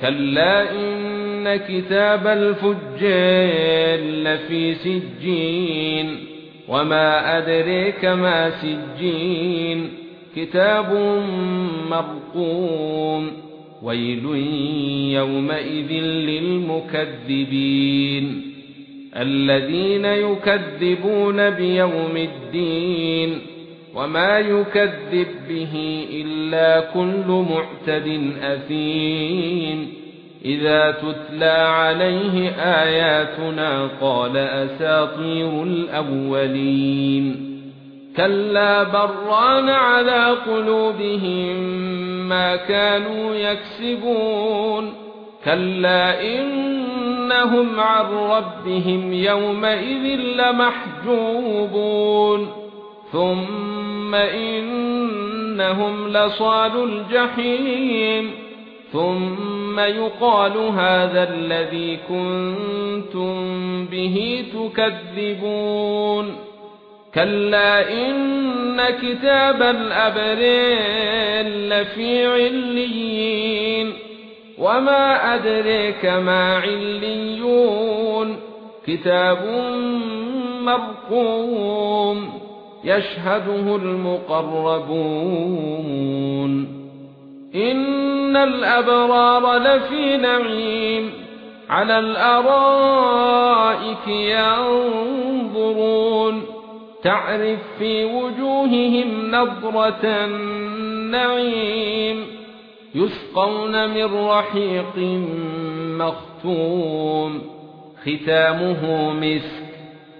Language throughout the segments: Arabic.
كلا ان كتاب الفجار لفي سجين وما ادريك ما سجين كتاب مرقوم ويل يومئذ للمكذبين الذين يكذبون بيوم الدين وما يكذب به الا كل معتد اثيم اذا تتلى عليه اياتنا قال اساطير الاولين كلا بران على قلوبهم ما كانوا يكسبون كلا انهم عن ربهم يومئذ لمحجوبون ثم انهم لصال الجحيم ثم يقال هذا الذي كنتم به تكذبون كلا ان كتاب الابرار لفي عليين وما ادريك ما عليون كتاب مرقوم يشهده المقربون. إن الأبرار لفي نعيم. على الأرائك ينظرون. تعرف في وجوههم نظرة النعيم. يسقون من رحيق مختوم. ختامه مسك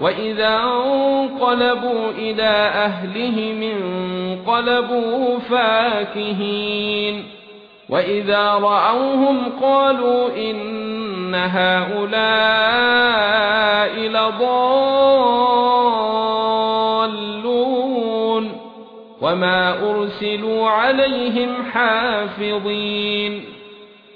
واذا انقلبوا إلى اهلهم انقلبوا فاكهين واذا راوهم قالوا ان هؤلاء لضالون وما ارسلوا عليهم حافظين